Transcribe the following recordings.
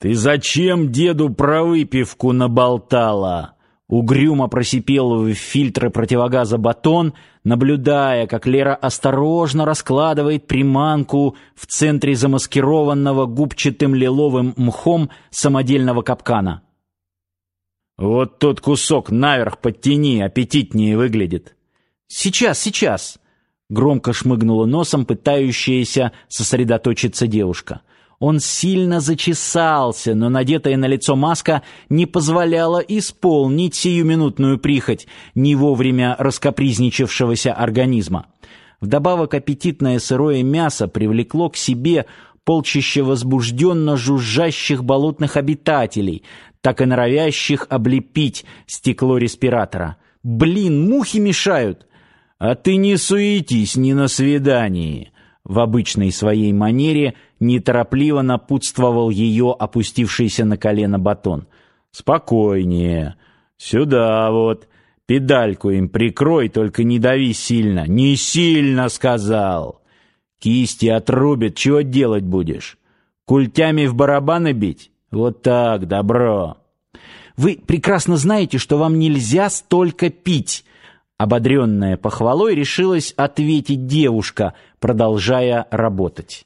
«Ты зачем деду про выпивку наболтала?» Угрюмо просипел в фильтры противогаза батон, наблюдая, как Лера осторожно раскладывает приманку в центре замаскированного губчатым лиловым мхом самодельного капкана. «Вот тот кусок наверх подтяни, аппетитнее выглядит». «Сейчас, сейчас!» — громко шмыгнула носом пытающаяся сосредоточиться девушка — он сильно зачесался, но надетая на лицо маска не позволяла исполнить сиюминутную прихоть не вовремя раскопризничавшегося организма. Вдобавок аппетитное сырое мясо привлекло к себе полчище возбужденно жужжащих болотных обитателей, так и норовящих облепить стекло респиратора. «Блин, мухи мешают!» «А ты не суетись ни на свидании!» В обычной своей манере неторопливо напутствовал ее опустившийся на колено батон. «Спокойнее. Сюда вот. Педальку им прикрой, только не дави сильно. Не сильно, сказал. Кисти отрубят, чего делать будешь? Культями в барабаны бить? Вот так, добро». «Вы прекрасно знаете, что вам нельзя столько пить», Ободренная похвалой решилась ответить девушка, продолжая работать.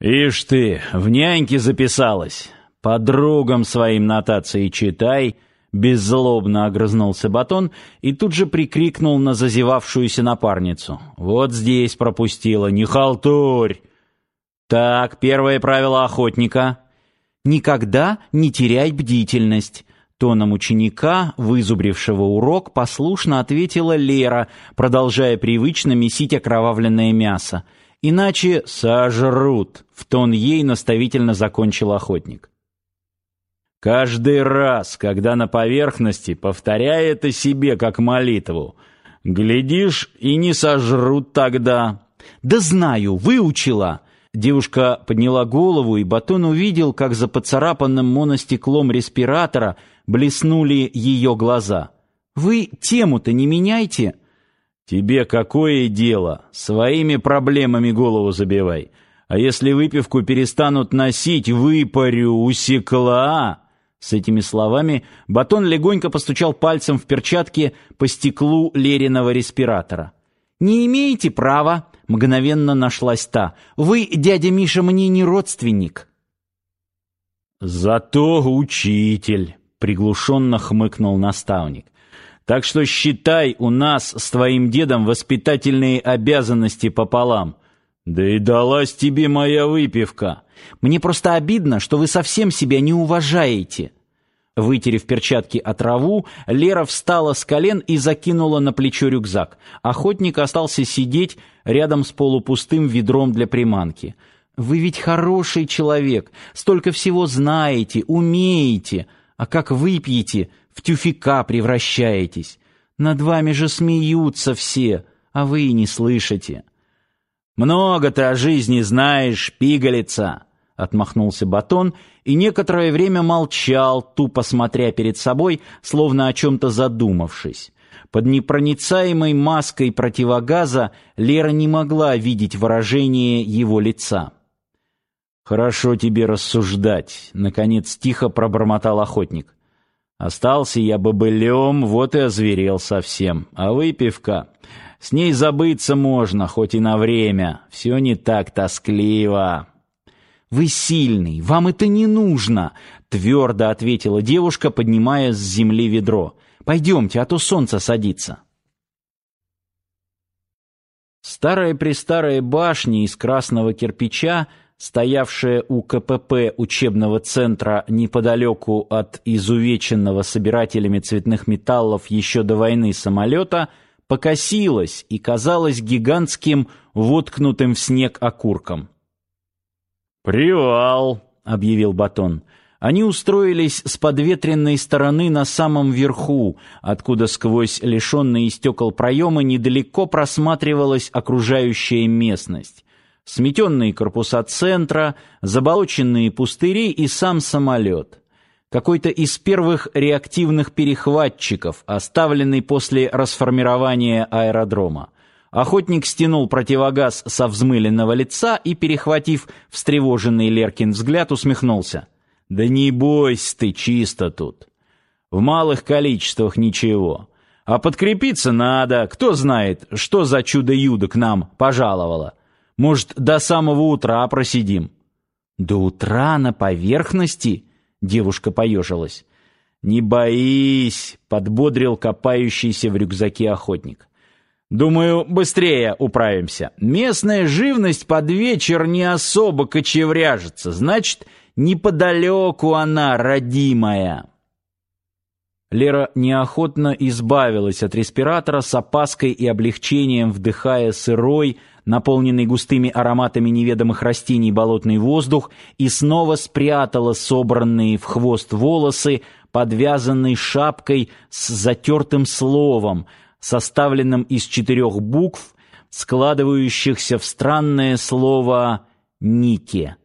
«Ишь ты, в няньки записалась. Подругам своим нотации читай», — беззлобно огрызнулся Батон и тут же прикрикнул на зазевавшуюся напарницу. «Вот здесь пропустила, не халтурь!» «Так, первое правило охотника — никогда не теряй бдительность». Тоном ученика, вызубрившего урок, послушно ответила Лера, продолжая привычно месить окровавленное мясо. «Иначе сожрут», — в тон ей наставительно закончил охотник. «Каждый раз, когда на поверхности, повторяй это себе как молитву. Глядишь, и не сожрут тогда». «Да знаю, выучила!» Девушка подняла голову, и Батон увидел, как за поцарапанным моностеклом респиратора — блеснули ее глаза. «Вы тему-то не меняйте!» «Тебе какое дело? Своими проблемами голову забивай. А если выпивку перестанут носить, выпарю, усекла!» С этими словами Батон легонько постучал пальцем в перчатке по стеклу Лериного респиратора. «Не имеете права!» — мгновенно нашлась та. «Вы, дядя Миша, мне не родственник!» «Зато учитель!» приглушенно хмыкнул наставник. Так что считай у нас с твоим дедом воспитательные обязанности пополам. Да и далась тебе моя выпивка. Мне просто обидно, что вы совсем себя не уважаете. Вытерев перчатки от траву, Лера встала с колен и закинула на плечо рюкзак. Охотник остался сидеть рядом с полупустым ведром для приманки. Вы ведь хороший человек, столько всего знаете, умеете а как выпьете, в тюфика превращаетесь. Над вами же смеются все, а вы и не слышите. Много ты о жизни знаешь, пигалица, отмахнулся Батон и некоторое время молчал, тупо смотря перед собой, словно о чем то задумавшись. Под непроницаемой маской противогаза Лера не могла видеть выражение его лица. Хорошо тебе рассуждать, наконец тихо пробормотал охотник. Остался я бобылем, вот и озверел совсем. А выпивка с ней забыться можно, хоть и на время. Все не так тоскливо. Вы сильный, вам это не нужно, твердо ответила девушка, поднимая с земли ведро. Пойдемте, а то солнце садится. Старая-престарая башня из красного кирпича стоявшая у КПП учебного центра неподалеку от изувеченного собирателями цветных металлов еще до войны самолета, покосилась и казалась гигантским, воткнутым в снег окурком. «Привал!» — объявил Батон. Они устроились с подветренной стороны на самом верху, откуда сквозь лишенные стекол проемы недалеко просматривалась окружающая местность сметенные корпуса центра, заболоченные пустыри и сам самолет. Какой-то из первых реактивных перехватчиков, оставленный после расформирования аэродрома. Охотник стянул противогаз со взмыленного лица и, перехватив встревоженный Леркин взгляд, усмехнулся. «Да не бойся ты, чисто тут. В малых количествах ничего. А подкрепиться надо, кто знает, что за чудо-юдо к нам пожаловало. Может, до самого утра просидим». «До утра на поверхности?» — девушка поежилась. «Не боись!» — подбодрил копающийся в рюкзаке охотник. Думаю, быстрее управимся. Местная живность под вечер не особо кочевряжется, значит, неподалеку она, родимая. Лера неохотно избавилась от респиратора с опаской и облегчением, вдыхая сырой, наполненный густыми ароматами неведомых растений болотный воздух, и снова спрятала собранные в хвост волосы, подвязанной шапкой с затертым словом — составленном из четырех букв, складывающихся в странное слово «Ники».